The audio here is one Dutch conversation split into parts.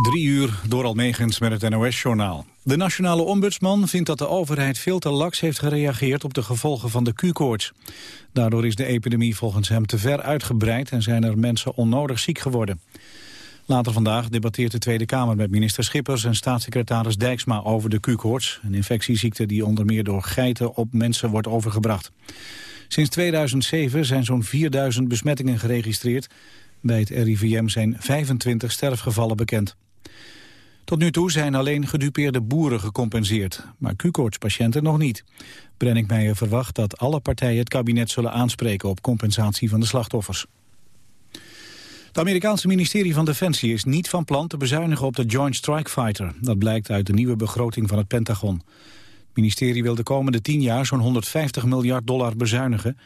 Drie uur door Almegens met het NOS-journaal. De nationale ombudsman vindt dat de overheid veel te laks heeft gereageerd op de gevolgen van de Q-koorts. Daardoor is de epidemie volgens hem te ver uitgebreid en zijn er mensen onnodig ziek geworden. Later vandaag debatteert de Tweede Kamer met minister Schippers en staatssecretaris Dijksma over de Q-koorts, een infectieziekte die onder meer door geiten op mensen wordt overgebracht. Sinds 2007 zijn zo'n 4000 besmettingen geregistreerd. Bij het RIVM zijn 25 sterfgevallen bekend. Tot nu toe zijn alleen gedupeerde boeren gecompenseerd, maar Q-koortspatiënten nog niet. Brenninkmeijer verwacht dat alle partijen het kabinet zullen aanspreken op compensatie van de slachtoffers. Het Amerikaanse ministerie van Defensie is niet van plan te bezuinigen op de Joint Strike Fighter. Dat blijkt uit de nieuwe begroting van het Pentagon. Het ministerie wil de komende tien jaar zo'n 150 miljard dollar bezuinigen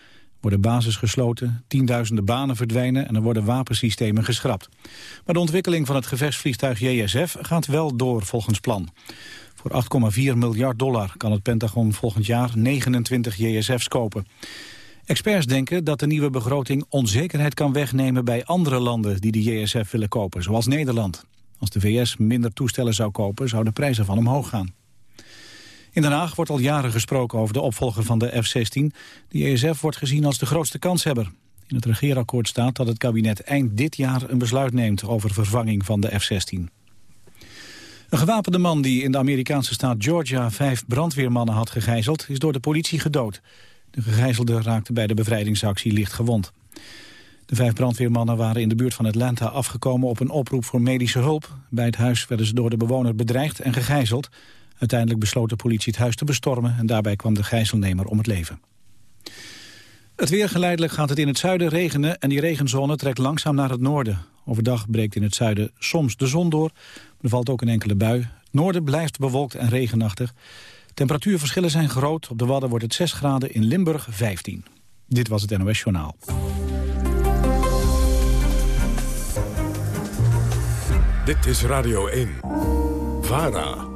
worden bases gesloten, tienduizenden banen verdwijnen en er worden wapensystemen geschrapt. Maar de ontwikkeling van het gevechtsvliegtuig JSF gaat wel door volgens plan. Voor 8,4 miljard dollar kan het Pentagon volgend jaar 29 JSF's kopen. Experts denken dat de nieuwe begroting onzekerheid kan wegnemen bij andere landen die de JSF willen kopen, zoals Nederland. Als de VS minder toestellen zou kopen, zou de prijs ervan omhoog gaan. In Den Haag wordt al jaren gesproken over de opvolger van de F-16. De ESF wordt gezien als de grootste kanshebber. In het regeerakkoord staat dat het kabinet eind dit jaar een besluit neemt over vervanging van de F-16. Een gewapende man die in de Amerikaanse staat Georgia vijf brandweermannen had gegijzeld, is door de politie gedood. De gegijzelde raakte bij de bevrijdingsactie licht gewond. De vijf brandweermannen waren in de buurt van Atlanta afgekomen op een oproep voor medische hulp. Bij het huis werden ze door de bewoner bedreigd en gegijzeld. Uiteindelijk besloot de politie het huis te bestormen... en daarbij kwam de gijzelnemer om het leven. Het weer geleidelijk gaat het in het zuiden regenen... en die regenzone trekt langzaam naar het noorden. Overdag breekt in het zuiden soms de zon door. er valt ook een enkele bui. Het noorden blijft bewolkt en regenachtig. Temperatuurverschillen zijn groot. Op de Wadden wordt het 6 graden, in Limburg 15. Dit was het NOS Journaal. Dit is Radio 1. VARA.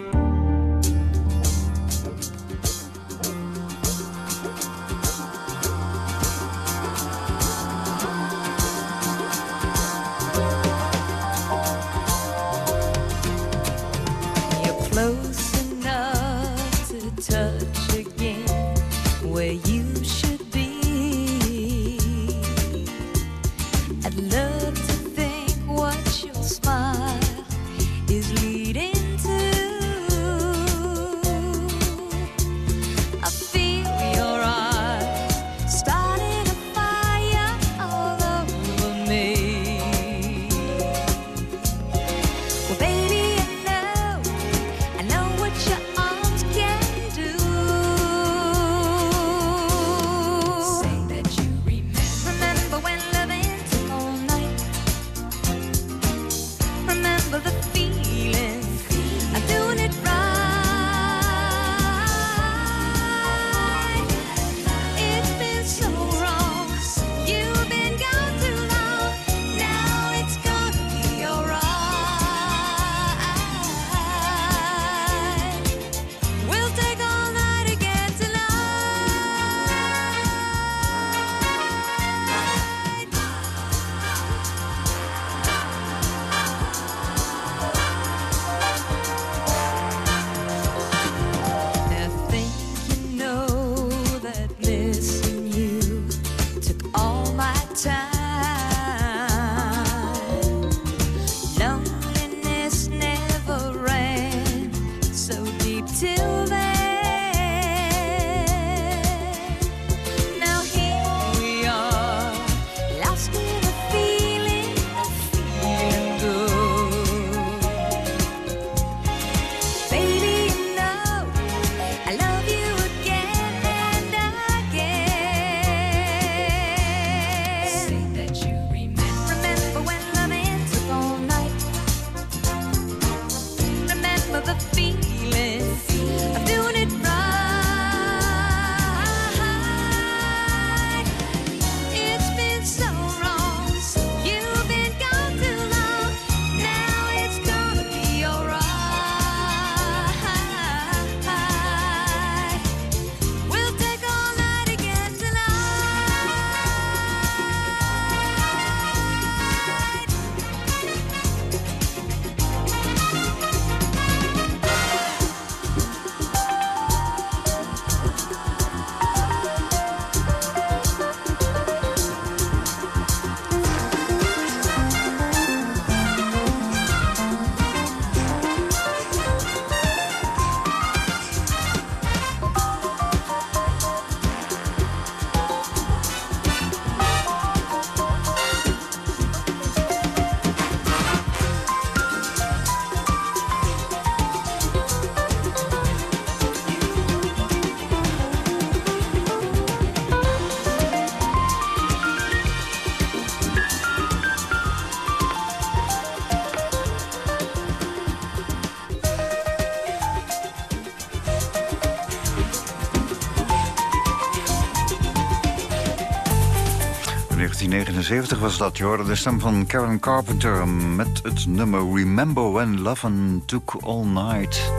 1979 was dat, je de stem van Karen Carpenter... met het nummer Remember When Love Took All Night.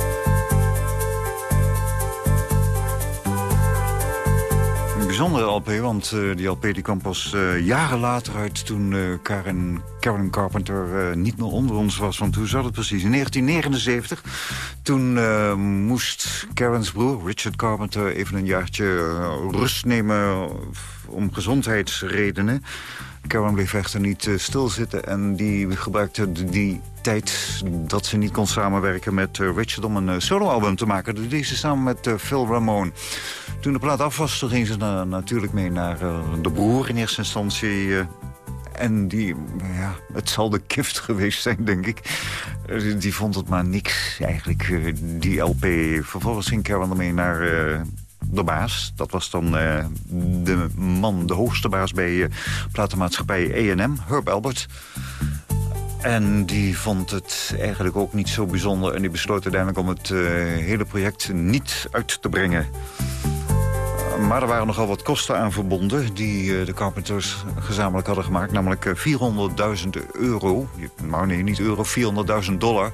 Een bijzondere LP, want uh, die LP die kwam pas uh, jaren later uit... toen uh, Karen, Karen Carpenter niet meer onder ons was. Want hoe zat het precies? In 1979, toen moest Karen's broer, Richard Carpenter... even een jaartje rust nemen om gezondheidsredenen. Karen bleef echter niet uh, stilzitten en die gebruikte die tijd dat ze niet kon samenwerken met Richard om een soloalbum te maken. Dat deed ze samen met Phil Ramone. Toen de plaat af was, toen ging ze natuurlijk mee naar de broer in eerste instantie... En die, ja, het zal de kift geweest zijn, denk ik. Die vond het maar niks, eigenlijk, die LP. Vervolgens ging Karen ermee naar de baas. Dat was dan de man, de hoogste baas bij uh, platenmaatschappij A&M, Herb Albert. En die vond het eigenlijk ook niet zo bijzonder... en die besloot uiteindelijk om het hele project niet uit te brengen. Maar er waren nogal wat kosten aan verbonden die de Carpenters gezamenlijk hadden gemaakt. Namelijk 400.000 euro. Nou nee, niet euro, 400.000 dollar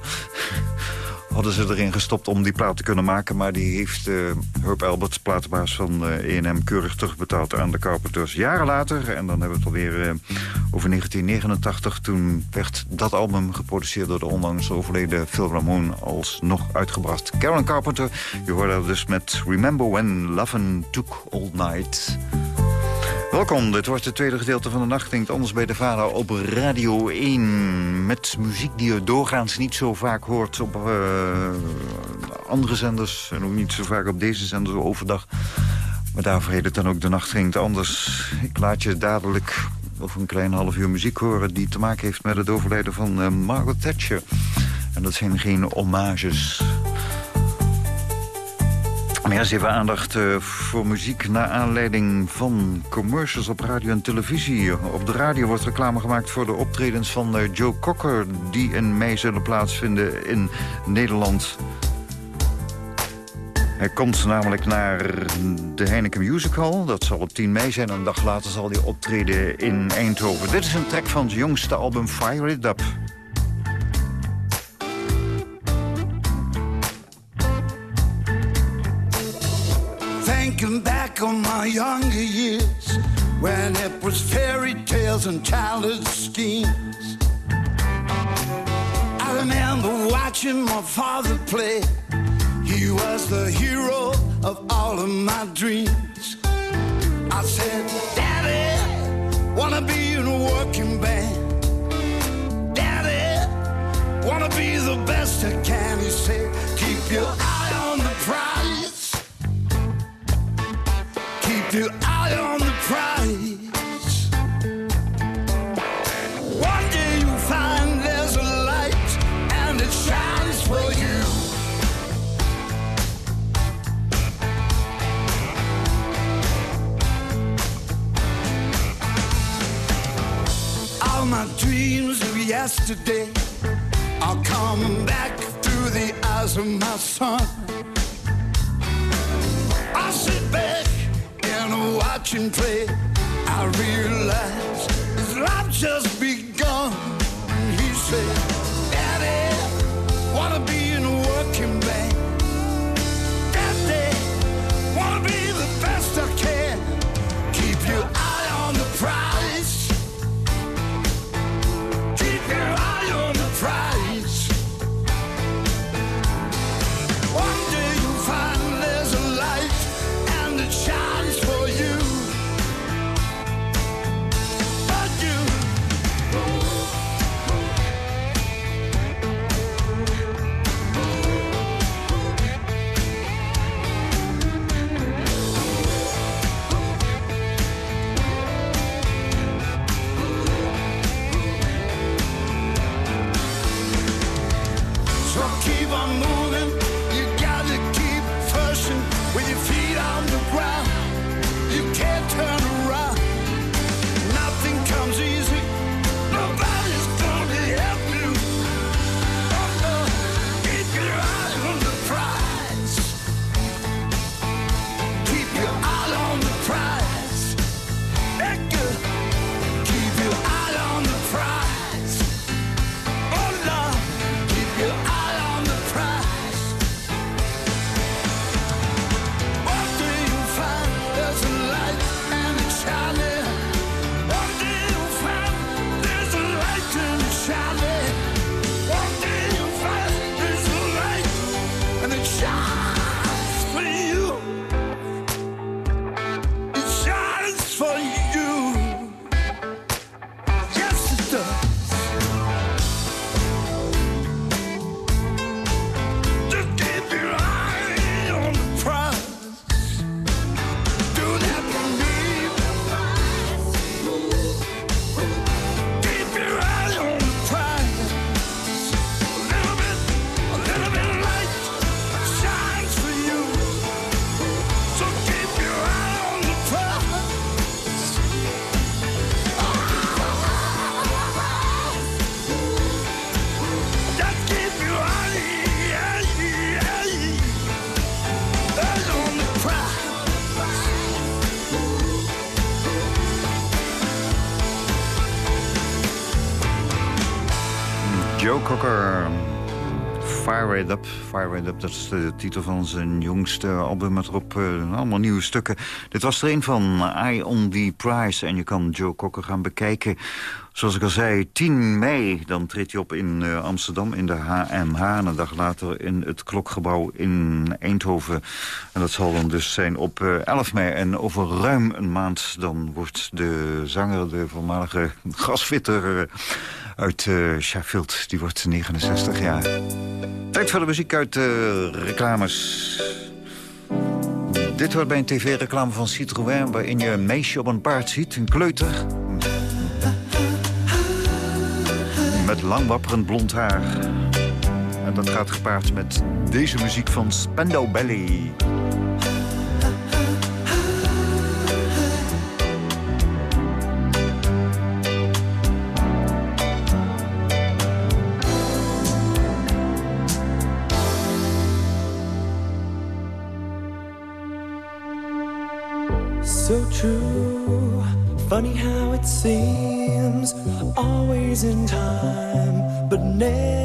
hadden ze erin gestopt om die plaat te kunnen maken. Maar die heeft uh, Herb Alberts, platenbaas van uh, eh, E&M, keurig terugbetaald aan de Carpenters. Jaren later, en dan hebben we het alweer uh, over 1989... toen werd dat album geproduceerd door de onlangs overleden Phil Ramone... alsnog uitgebracht. Karen Carpenter, je hoorde dus met Remember When Lovin' Took All Night... Welkom, dit wordt het tweede gedeelte van de nacht. Klinkt anders bij de vader op Radio 1. Met muziek die je doorgaans niet zo vaak hoort op uh, andere zenders. En ook niet zo vaak op deze zenders overdag. Maar daarvoor heet het dan ook de nacht klinkt anders. Ik laat je dadelijk over een klein half uur muziek horen... die te maken heeft met het overlijden van uh, Margaret Thatcher. En dat zijn geen hommages... Maar eerst even aandacht uh, voor muziek naar aanleiding van commercials op radio en televisie. Op de radio wordt reclame gemaakt voor de optredens van uh, Joe Cocker... die in mei zullen plaatsvinden in Nederland. Hij komt namelijk naar de Heineken Music Hall. Dat zal op 10 mei zijn. Een dag later zal hij optreden in Eindhoven. Dit is een track van zijn jongste album Fire It Up. Thinking back on my younger years when it was fairy tales and childish schemes. I remember watching my father play. He was the hero of all of my dreams. I said, Daddy, wanna be in a working band. Daddy, wanna be the best I can. He said, keep your eye on the prize your eye on the prize. One day you'll find there's a light and it shines for you. All my dreams of yesterday back through the eyes of my son. watch I realize life just begins. Fire Up. Dat is de titel van zijn jongste album met erop uh, allemaal nieuwe stukken. Dit was er een van Eye on the Prize. En je kan Joe Cocker gaan bekijken. Zoals ik al zei, 10 mei, dan treedt hij op in uh, Amsterdam in de HMH. En een dag later in het Klokgebouw in Eindhoven. En dat zal dan dus zijn op uh, 11 mei. En over ruim een maand dan wordt de zanger, de voormalige gasfitter uit uh, Sheffield. Die wordt 69 jaar. Tijd voor de muziek uit de uh, reclames. Dit hoort bij een tv-reclame van Citroën... waarin je een meisje op een paard ziet, een kleuter... met lang wapperend blond haar. En dat gaat gepaard met deze muziek van Spendo Belly. In time, but never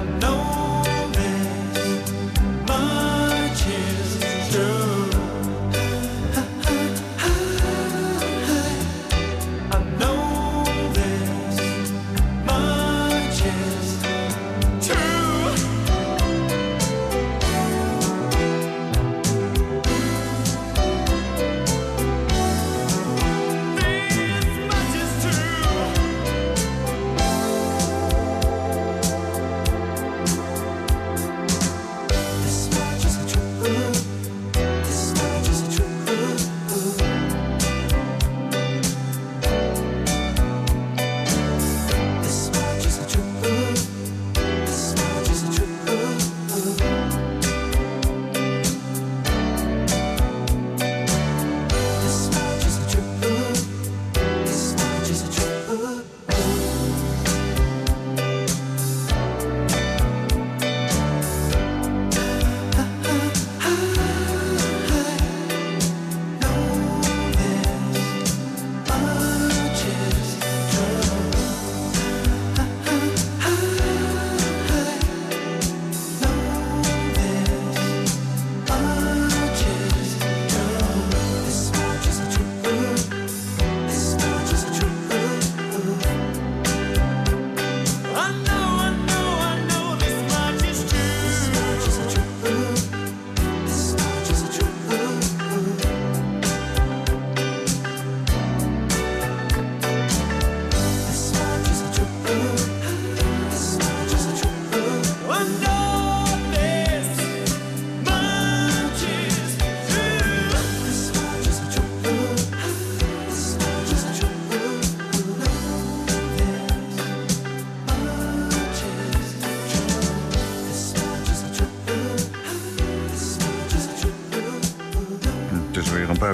I know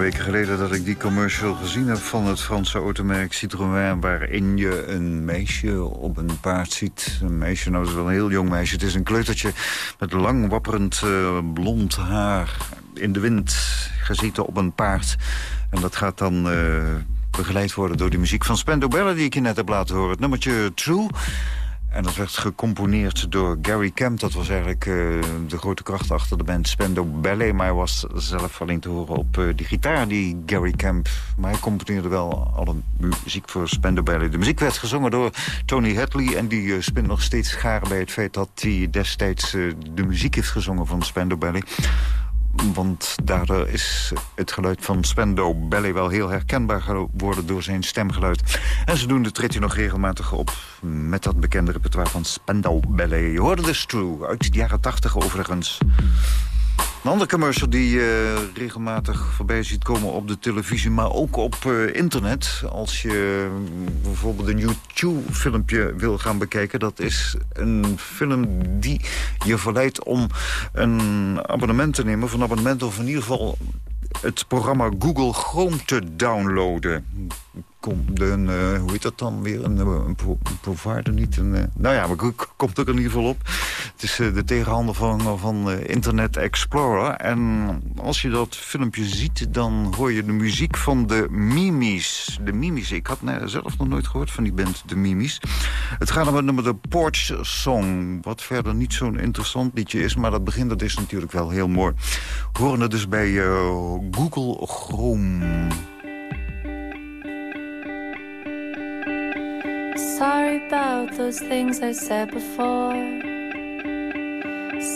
weken geleden dat ik die commercial gezien heb van het Franse automerk Citroën... waarin je een meisje op een paard ziet. Een meisje, nou dat is wel een heel jong meisje. Het is een kleutertje met lang wapperend uh, blond haar in de wind gezeten op een paard. En dat gaat dan... Uh, begeleid worden door de muziek van Spendo Bella... die ik je net heb laten horen. Het nummertje True. En dat werd gecomponeerd door Gary Kemp. Dat was eigenlijk uh, de grote kracht achter de band Spendo Ballet. Maar hij was zelf alleen te horen op uh, die gitaar, die Gary Kemp. Maar hij componeerde wel alle muziek voor Spendo Ballet. De muziek werd gezongen door Tony Hadley. En die uh, spint nog steeds scharen bij het feit dat hij destijds de muziek heeft gezongen van Spendo Ballet. Want daardoor is het geluid van Spendo Ballet wel heel herkenbaar geworden door zijn stemgeluid. En ze doen de tritje nog regelmatig op met dat bekende repertoire van Spendo Ballet. Je hoorde de True uit de jaren tachtig overigens. Een andere commercial die je uh, regelmatig voorbij ziet komen op de televisie... maar ook op uh, internet. Als je uh, bijvoorbeeld een YouTube-filmpje wil gaan bekijken... dat is een film die je verleidt om een abonnement te nemen... een abonnement of in ieder geval het programma Google Chrome te downloaden een, uh, hoe heet dat dan weer? Een, eh, een, provider, niet een... Uh, nou ja, maar komt ook in ieder geval op. Het is de tegenhander van, van Internet Explorer. En als je dat filmpje ziet, dan hoor je de muziek van de Mimis. De Mimis, ik had zelf nog nooit gehoord van die band, de Mimis. Het gaat om het nummer de Porch Song. Wat verder niet zo'n interessant liedje is, maar dat begin dat is natuurlijk wel heel mooi. We horen het dus bij Google Chrome. Sorry about those things I said before.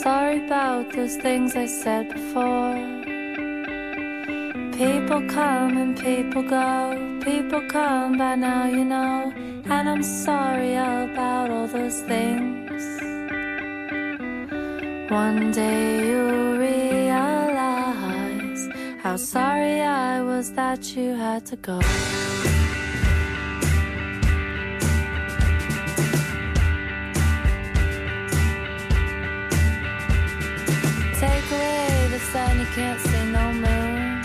Sorry about those things I said before. People come and people go. People come by now, you know. And I'm sorry about all those things. One day you'll realize how sorry I was that you had to go. Can't see no moon.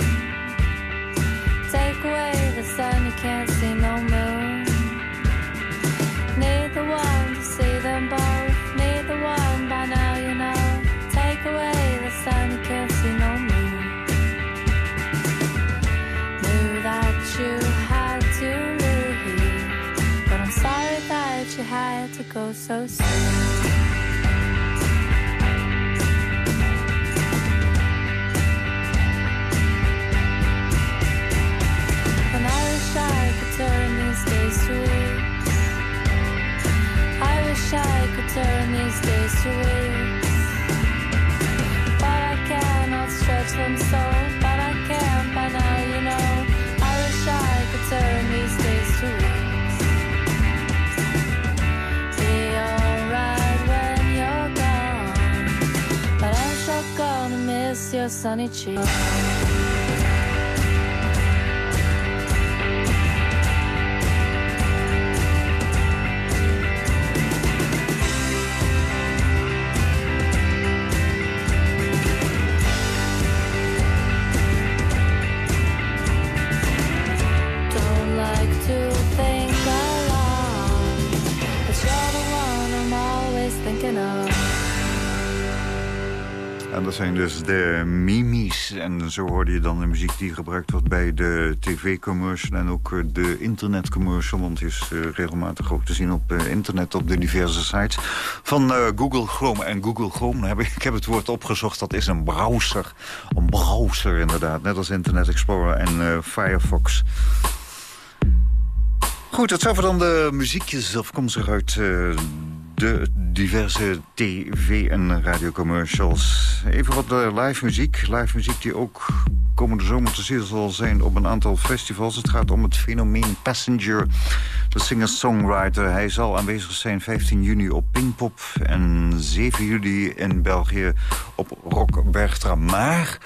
Take away the sun, you can't see no moon. Need the one to see them both. Need the one by now, you know. Take away the sun, you can't see no moon. Knew that you had to leave, but I'm sorry that you had to go so soon. Turn these days to weeks. But I cannot stretch them so, but I can't by now, you know. I wish I could turn these days to weeks. Be alright when you're gone, but I'm sure gonna miss your sunny cheeks. De mimis. En zo hoorde je dan de muziek die gebruikt wordt bij de tv-commercial... en ook eh, de internet-commercial, want die is uh, regelmatig ook te zien op uh, internet... op de diverse sites van Google Chrome. En Google Chrome, heb ik, ik, heb het woord opgezocht, dat is een browser. Een browser inderdaad, net als Internet Explorer en Firefox. Goed, dat zou dan de muziekjes afkomstig uit de diverse tv- en radiocommercials. Even wat uh, live muziek. Live muziek die ook komende zomer te zien zal zijn op een aantal festivals. Het gaat om het fenomeen Passenger, de singer-songwriter. Hij zal aanwezig zijn 15 juni op Pinkpop en 7 juli in België op Rock Bergtra. Maar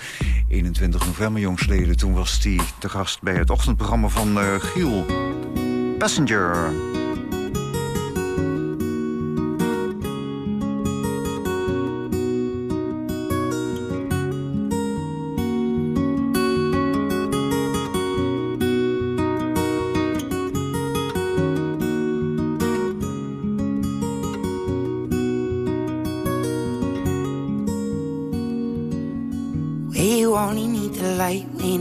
21 november jongsleden, toen was hij te gast bij het ochtendprogramma van uh, Giel. Passenger.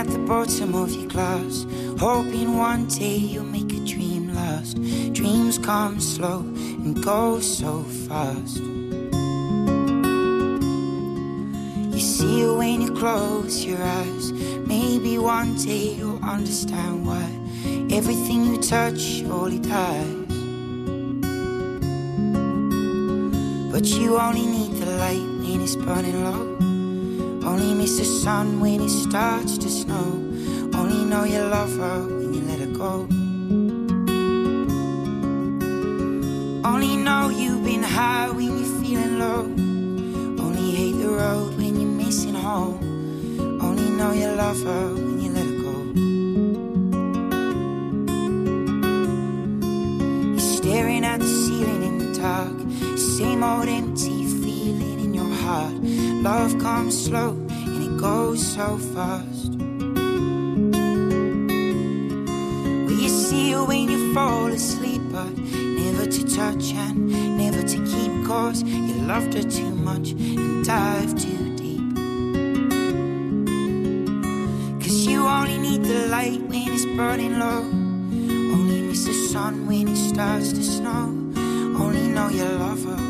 At the bottom of your glass, hoping one day you'll make a dream last. Dreams come slow and go so fast. You see it when you close your eyes. Maybe one day you'll understand why everything you touch surely dies. But you only need the light when it's burning low. Only miss the sun when it starts to snow. Only know you love her when you let her go. Only know you've been high when you're feeling low. Only hate the road when you're missing home. Only know you love her when you let her go. You're staring at the ceiling in the dark. Same old empty feeling in your heart. Love comes slow goes so fast. Will you see it when you fall asleep, but never to touch and never to keep? Cause you loved her too much and dive too deep. Cause you only need the light when it's burning low. Only miss the sun when it starts to snow. Only know you love her her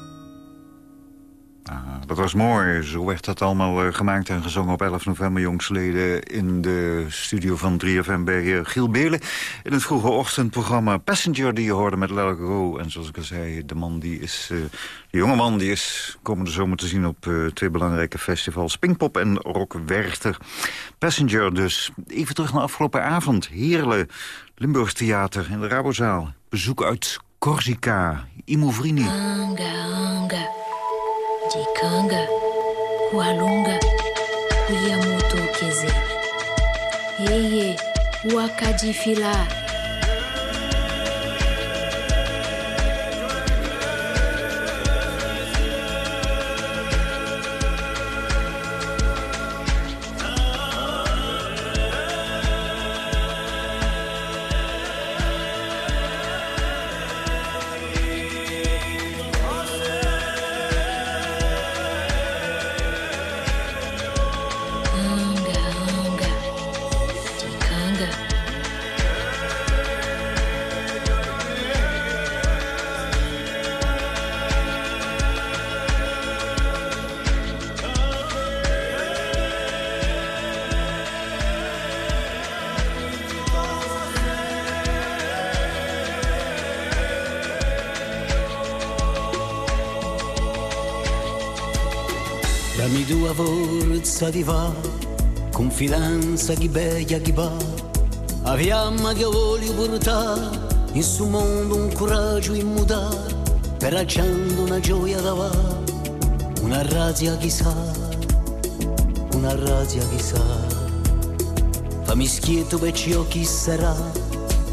Ah, dat was mooi. Zo werd dat allemaal eh, gemaakt en gezongen op 11 november jongsleden... in de studio van 3FM bij eh, Giel Belen. In het vroege ochtendprogramma Passenger die je hoorde met It Go. En zoals ik al zei, de man die is... eh, de jonge man die is komende zomer te zien op twee belangrijke festivals. Pinkpop en Rock Werchter. Passenger dus. Even terug naar afgelopen avond. Heerlen, Limburgs Theater in de Rabozaal. Bezoek uit Corsica. Imovrini. anga Tikanga, Kualunga, Kuyamutu Kizene. Eye, Wakadifila. Di va, confidenza che bella che va, la fiamma che voglio portare, in su mondo un coraggio in mudare, peraggiando una gioia da va, una razia chissà, una razia chissà. Fammi schieto per ciò chi sarà,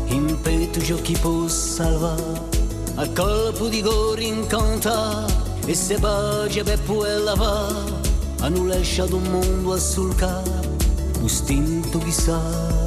in petto ciò chi può salvare, a colpo di cori incanta, e se pace per poi lavare, a non lasciato un mondo a sulcare, un stinto chissà.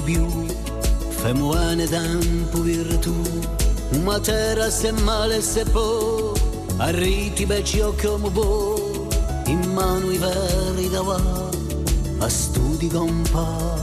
Di più, femo ane tempo virtù, una terra se male se può, arriti becci come può, in mano i veri da va, a studi compà.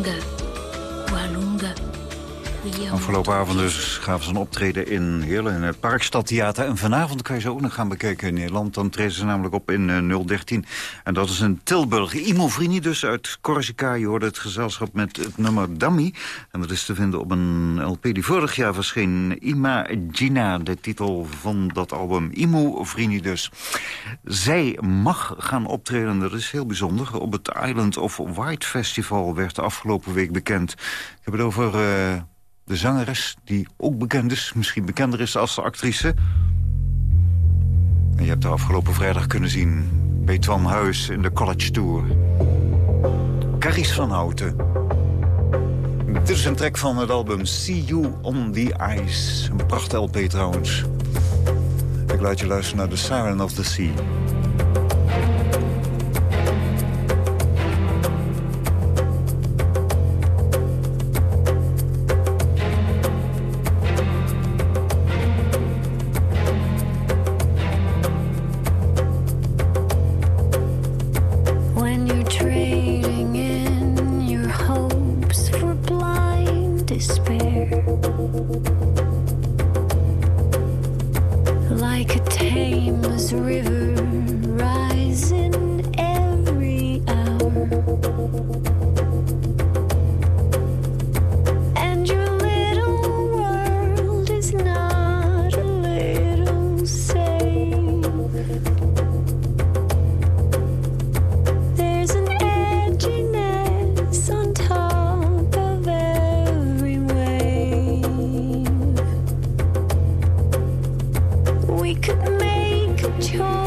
longer. Afgelopen avond dus gaven ze een optreden in Heerlen in het Parkstadtheater. En vanavond kan je ze ook nog gaan bekijken in Nederland. Dan treden ze namelijk op in eh, 013. En dat is in Tilburg. Imo Vrini dus uit Corsica. Je hoorde het gezelschap met het nummer Dummy. En dat is te vinden op een LP die vorig jaar verscheen. Imagina, de titel van dat album. Imo Vrini dus. Zij mag gaan optreden, dat is heel bijzonder. Op het Island of White Festival werd de afgelopen week bekend. Ik heb het over... eh, de zangeres die ook bekend is, misschien bekender is als de actrice. En je hebt haar afgelopen vrijdag kunnen zien bij Twan Huis in de College Tour. Caries van Houten. Dit is een track van het album See You on the Ice. Een pracht LP trouwens. Ik laat je luisteren naar The Siren of the Sea. We could make a choice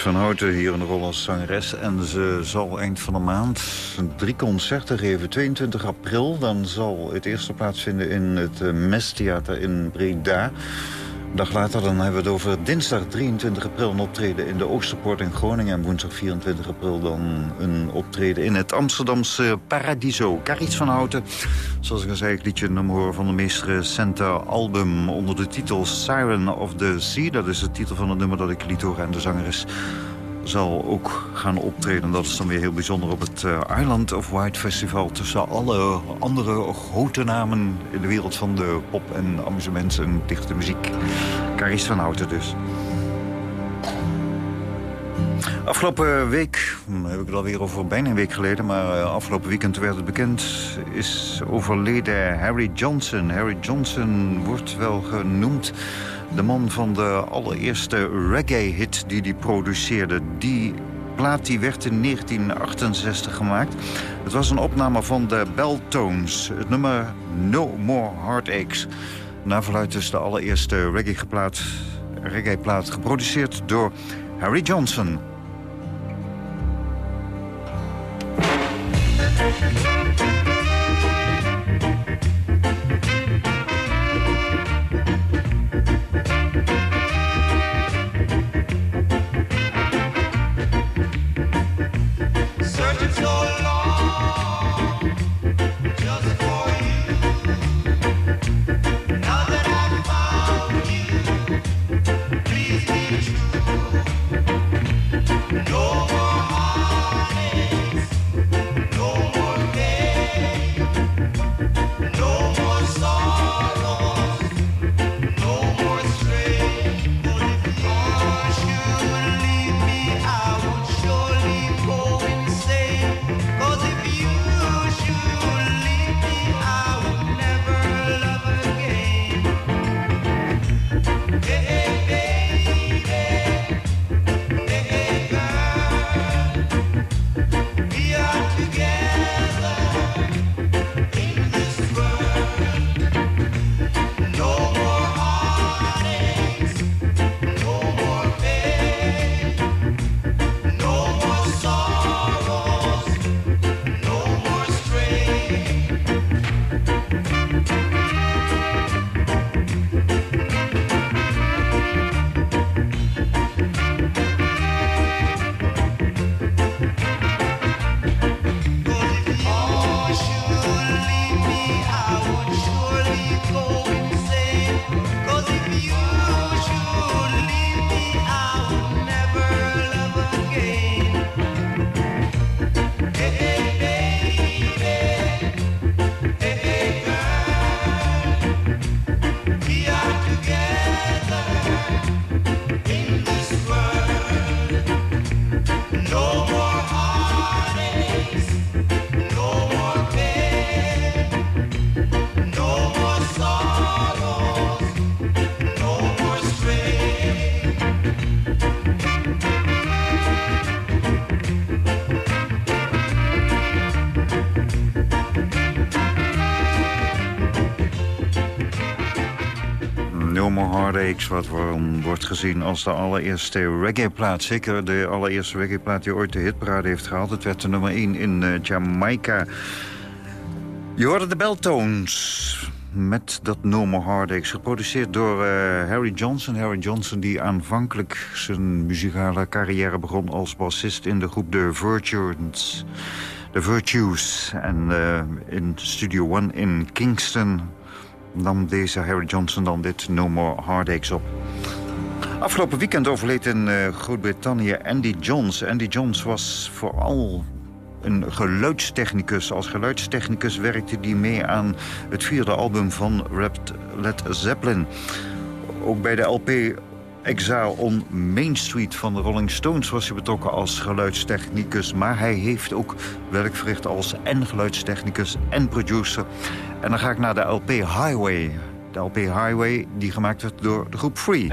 Van Houten hier in de rol als zangeres. En ze zal eind van de maand drie concerten geven. 22 april, dan zal het eerste plaatsvinden in het uh, Mestheater in Breda. Dag later dan hebben we het over dinsdag 23 april een optreden in de Oosterpoort in Groningen. En woensdag 24 april dan een optreden in het Amsterdamse Paradiso. Carice van Houten, zoals ik al zei, ik liet je nummer horen van de meest recente album onder de titel Siren of the Sea. Dat is de titel van het nummer dat ik liet horen en de zangeres zal ook gaan optreden. Dat is dan weer heel bijzonder op het uh, Island of White Festival... tussen alle andere grote namen in de wereld van de pop en amusement en dichte muziek. Carice van Houten dus. Afgelopen week, heb ik het alweer over bijna een week geleden... maar uh, afgelopen weekend werd het bekend, is overleden Harry Johnson. Harry Johnson wordt wel genoemd de man van de allereerste reggae-hit die hij produceerde. Die plaat die werd in 1968 gemaakt. Het was een opname van de Belltones. Het nummer No More Heartaches. Naar verluidt dus de allereerste reggae-plaat reggae geproduceerd door Harry Johnson. Wat wordt gezien als de allereerste reggae-plaat. Zeker de allereerste reggae-plaat die ooit de hitparade heeft gehaald. Het werd de nummer 1 in uh, Jamaica. Je hoorde de Beltones met dat No More Heartaches. Geproduceerd door uh, Harry Johnson. Harry Johnson die aanvankelijk zijn muzikale carrière begon... als bassist in de groep The Virtues. The Virtues. En uh, in Studio One in Kingston nam deze Harry Johnson dan dit No More Heartaches op. Afgelopen weekend overleed in uh, Groot-Brittannië Andy Johns. Andy Johns was vooral een geluidstechnicus. Als geluidstechnicus werkte hij mee aan het vierde album van Led Zeppelin. Ook bij de LP Exile on Main Street van de Rolling Stones was hij betrokken als geluidstechnicus. Maar hij heeft ook werk verricht als en geluidstechnicus en producer. En dan ga ik naar de LP Highway. De LP Highway die gemaakt werd door de groep Free.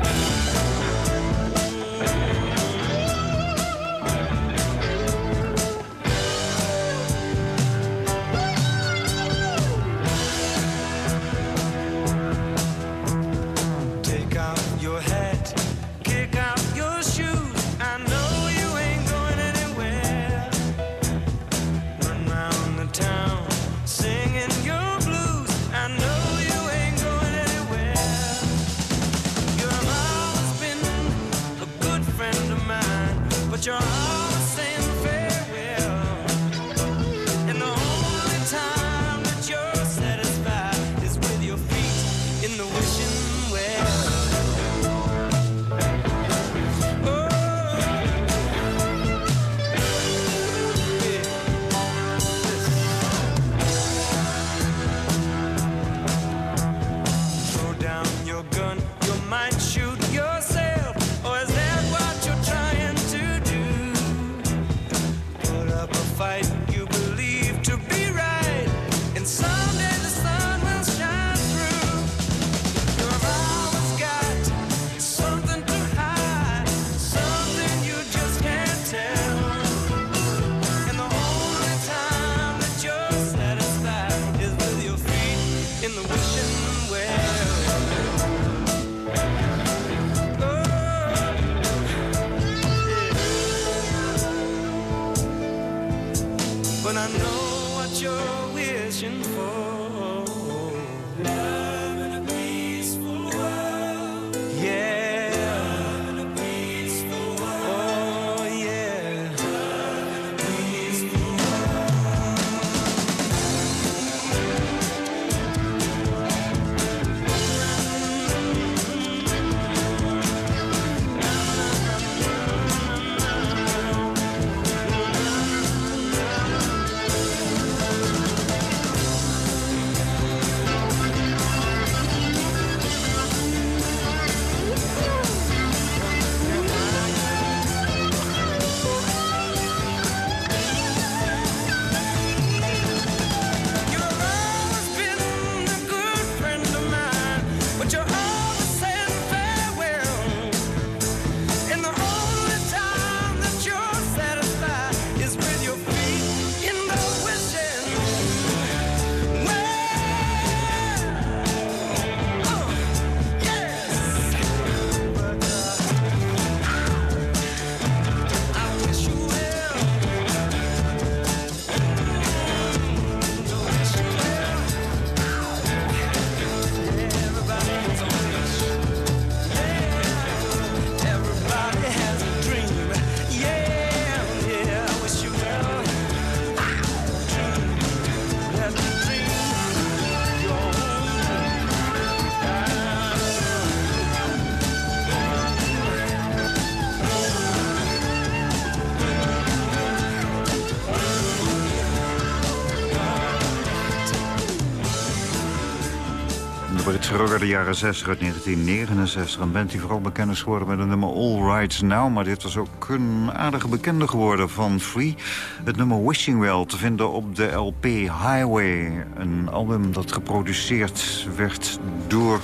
De jaren 60 uit 1969. Dan bent hij vooral bekend geworden met het nummer All Rights Now. Maar dit was ook een aardige bekende geworden van Free. Het nummer Wishing Well te vinden op de LP Highway. Een album dat geproduceerd werd door...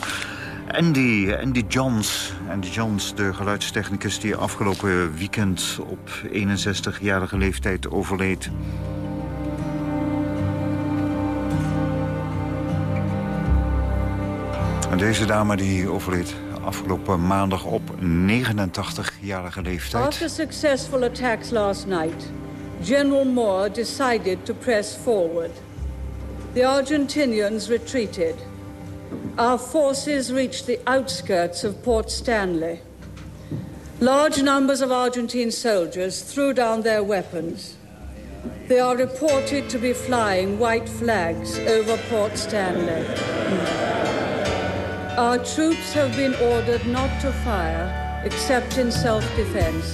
Andy, Andy Johns. Andy Johns, de geluidstechnicus die afgelopen weekend op 61-jarige leeftijd overleed. En deze dame die overleed afgelopen maandag op 89-jarige leeftijd. After successful attacks last night, General Moore decided to press forward. The Argentinians retreated. Our forces reached the outskirts of Port Stanley. Large numbers of Argentine soldiers threw down their weapons. They are reported to be flying white flags over Port Stanley. Our troops have been ordered not to fire except in self-defense.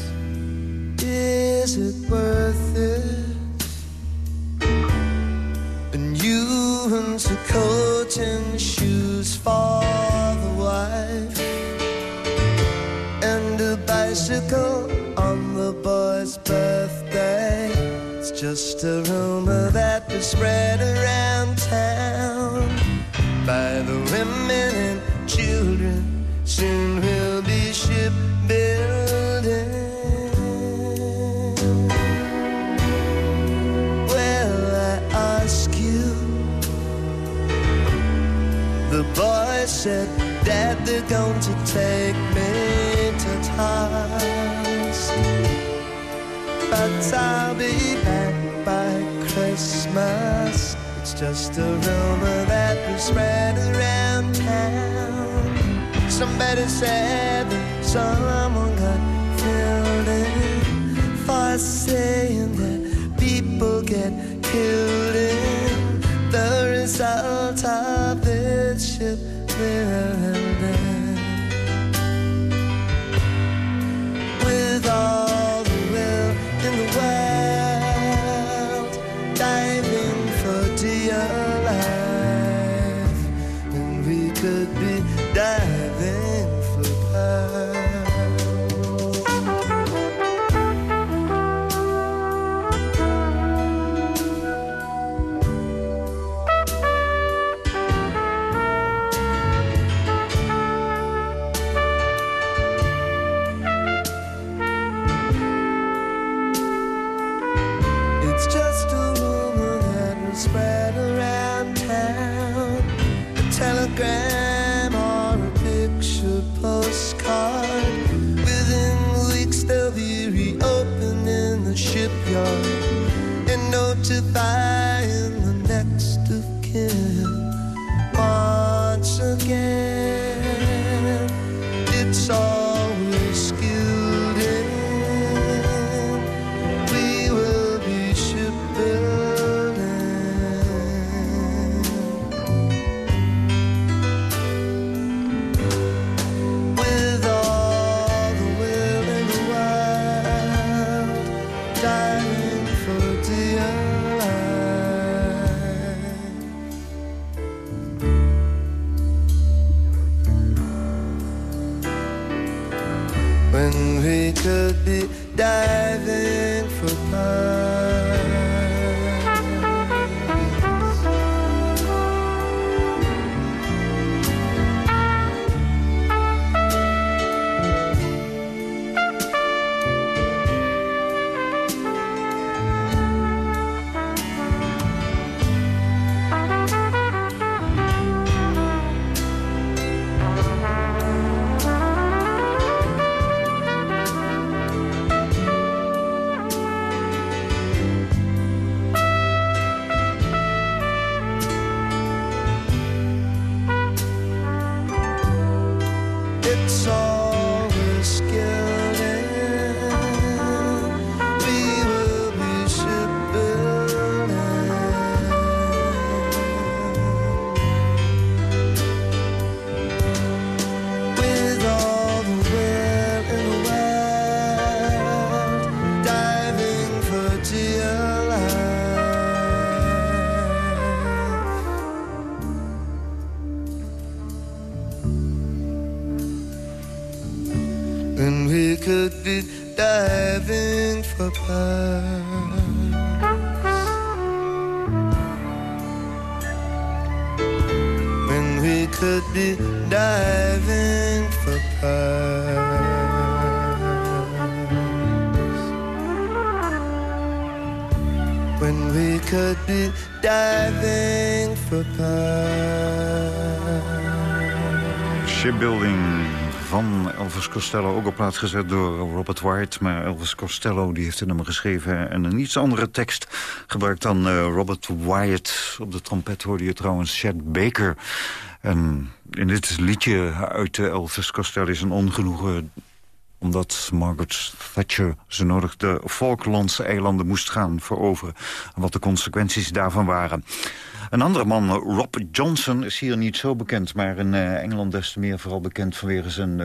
Is it worth it? Coat and shoes for the wife, and a bicycle on the boy's birthday. It's just a rumor that was spread around town by the women children. Soon we'll be shipbuilding. Well, I ask you, the boy said, Dad, they're going to take me to task. But I'll be back by Christmas. It's just a rumor that was spread around. Somebody said that someone got killed in for saying that people get killed in the result of this ship building. Costello. Ook op plaats gezet door Robert White. Maar Elvis Costello die heeft het nummer geschreven... en een iets andere tekst gebruikt dan eh, Robert Wyatt. Op de trompet hoorde je trouwens Chet Baker. En in dit liedje uit eh, Elvis Costello is een ongenoegen omdat Margaret Thatcher zo nodig de Falklandse eilanden moest gaan veroveren. En wat de consequenties daarvan waren. Een andere man, Rob Johnson, is hier niet zo bekend... maar in eh, Engeland des te meer vooral bekend vanwege zijn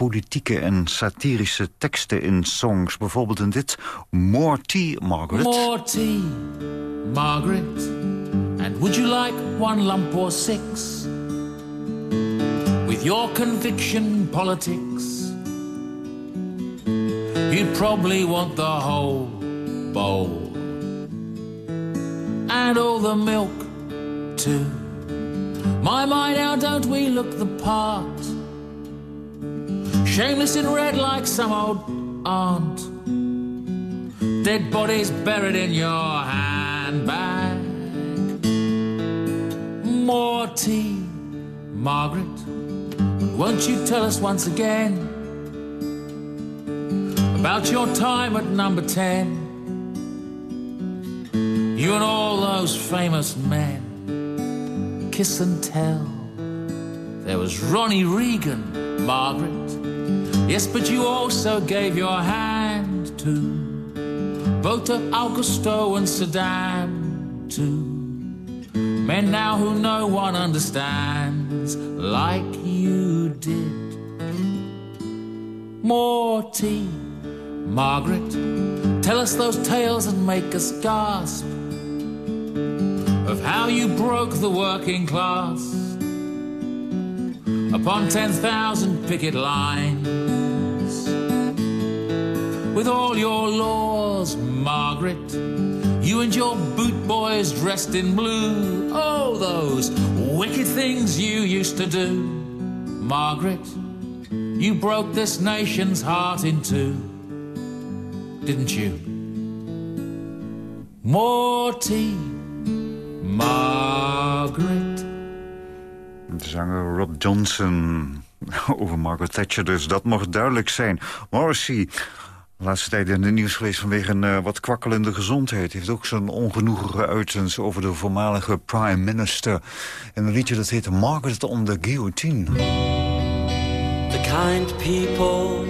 politieke en satirische teksten in songs. Bijvoorbeeld in dit, More Tea, Margaret. More tea, Margaret. And would you like one lump or six? With your conviction politics, you'd probably want the whole bowl. And all the milk, too. My, my, now don't we look the part? Shameless in red like some old aunt. Dead bodies buried in your handbag. More tea, Margaret. Won't you tell us once again about your time at number 10? You and all those famous men. Kiss and tell. There was Ronnie Reagan, Margaret. Yes, but you also gave your hand to both to Augusto and Saddam, too. Men now who no one understands like you did. More tea, Margaret. Tell us those tales and make us gasp of how you broke the working class upon 10,000 picket lines. With all your laws, Margaret, you and your boot boys dressed in blue. Oh, those wicked things you used to do, Margaret. You broke this nation's heart in two, didn't you? More tea, Margaret. De zanger Rob Johnson over Margaret Thatcher, dus dat mocht duidelijk zijn. Morrissey, de laatste tijd in het nieuws geweest vanwege een eh, wat kwakkelende gezondheid. Heeft ook zo'n ongenoegen uitens over de voormalige prime minister. En een liedje dat heet Margaret on the Guillotine. The kind people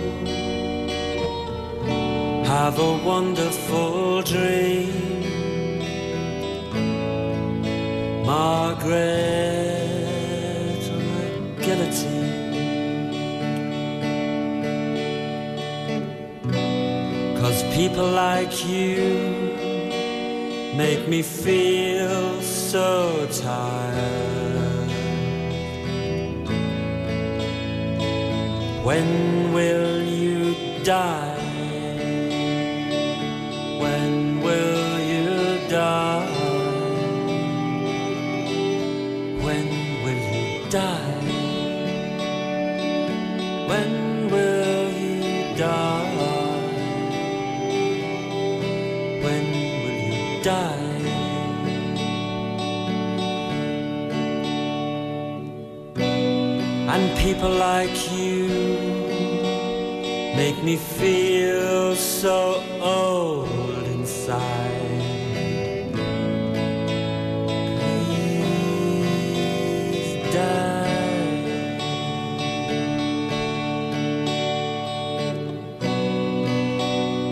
have a wonderful dream. Margaret on the guillotine. Cause people like you make me feel so tired. When will you die? People like you make me feel so old inside. Please die.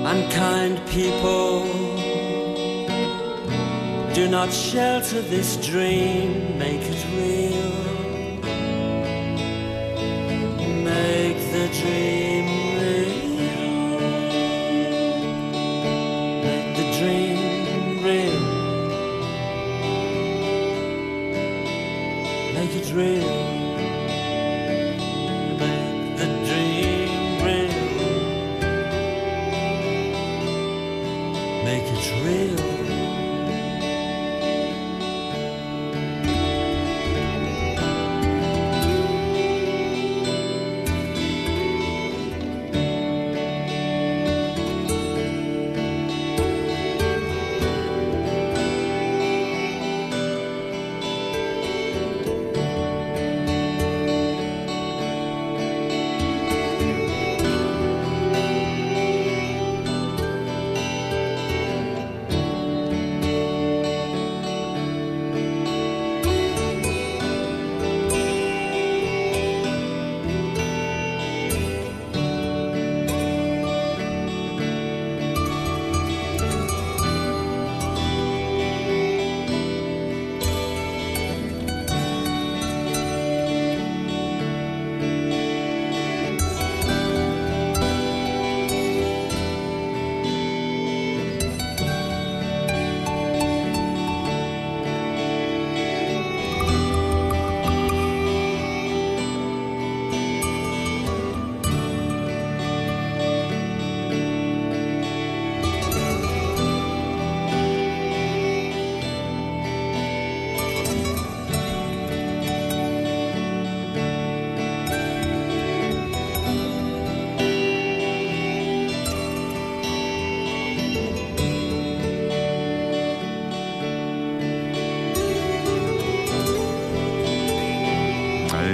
Unkind people do not shelter this dream, make it real.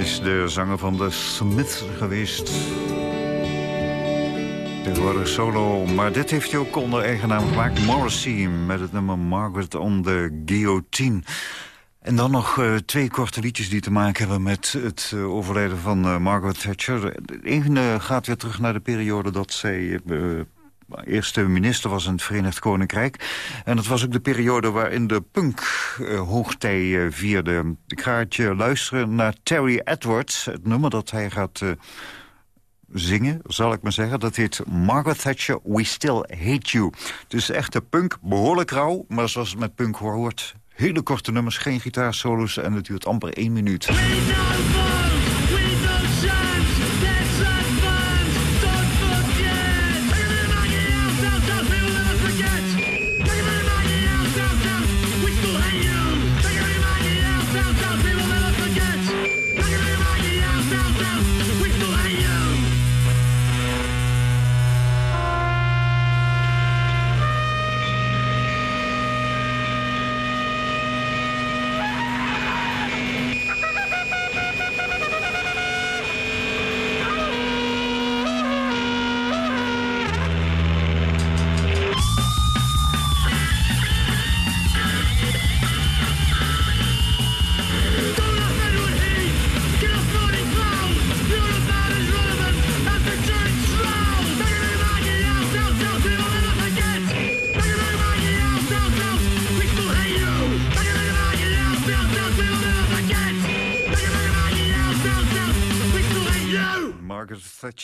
Is de zanger van de Smiths geweest. Tegenwoordig solo, maar dit heeft hij ook onder eigen naam gemaakt. Morrissey met het nummer Margaret on the Guillotine. En dan nog uh, twee korte liedjes die te maken hebben met het uh, overlijden van uh, Margaret Thatcher. Ene gaat weer terug naar de periode dat zij eerste minister was in het Verenigd Koninkrijk. En dat was ook de periode waarin de punk hoogtij vierde. Ik ga het je luisteren naar Terry Edwards. Het nummer dat hij gaat zingen, zal ik maar zeggen. Dat heet Margaret Thatcher, We Still Hate You. Dus echte punk, behoorlijk rauw, maar zoals het met punk hoort... hele korte nummers, geen gitaarsolos en het duurt amper één minuut.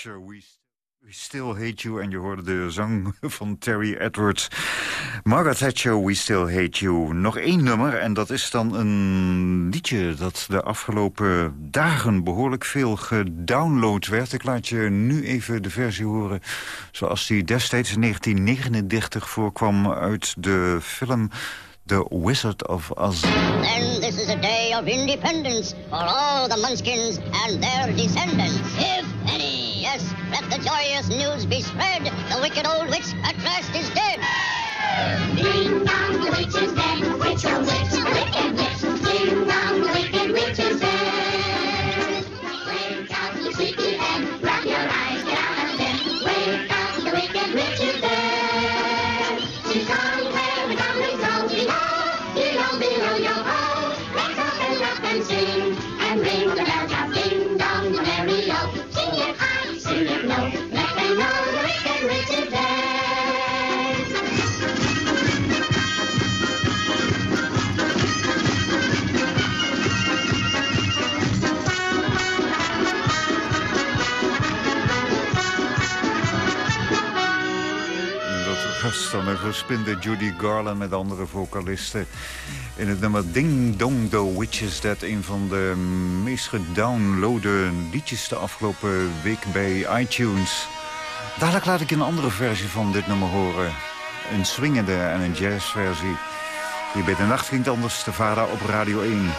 We, we Still Hate You. En je hoorde de zang van Terry Edwards. Margaret Thatcher, We Still Hate You. Nog één nummer en dat is dan een liedje... dat de afgelopen dagen behoorlijk veel gedownload werd. Ik laat je nu even de versie horen zoals die destijds in 1939 voorkwam... uit de film... The Wizard of Oz. And this is a day of independence for all the Munchkins and their descendants. If any, yes, let the joyous news be spread. The wicked old witch at last is dead. Ding dong, the witch is dead. Witch, oh witch, the wicked was dan verspinde Judy Garland met andere vocalisten. In het nummer Ding Dong The Witch is dat een van de meest gedownloade liedjes de afgelopen week bij iTunes. Dadelijk laat ik een andere versie van dit nummer horen. Een swingende en een jazzversie. Hier bij de nacht klinkt anders de vader op Radio 1.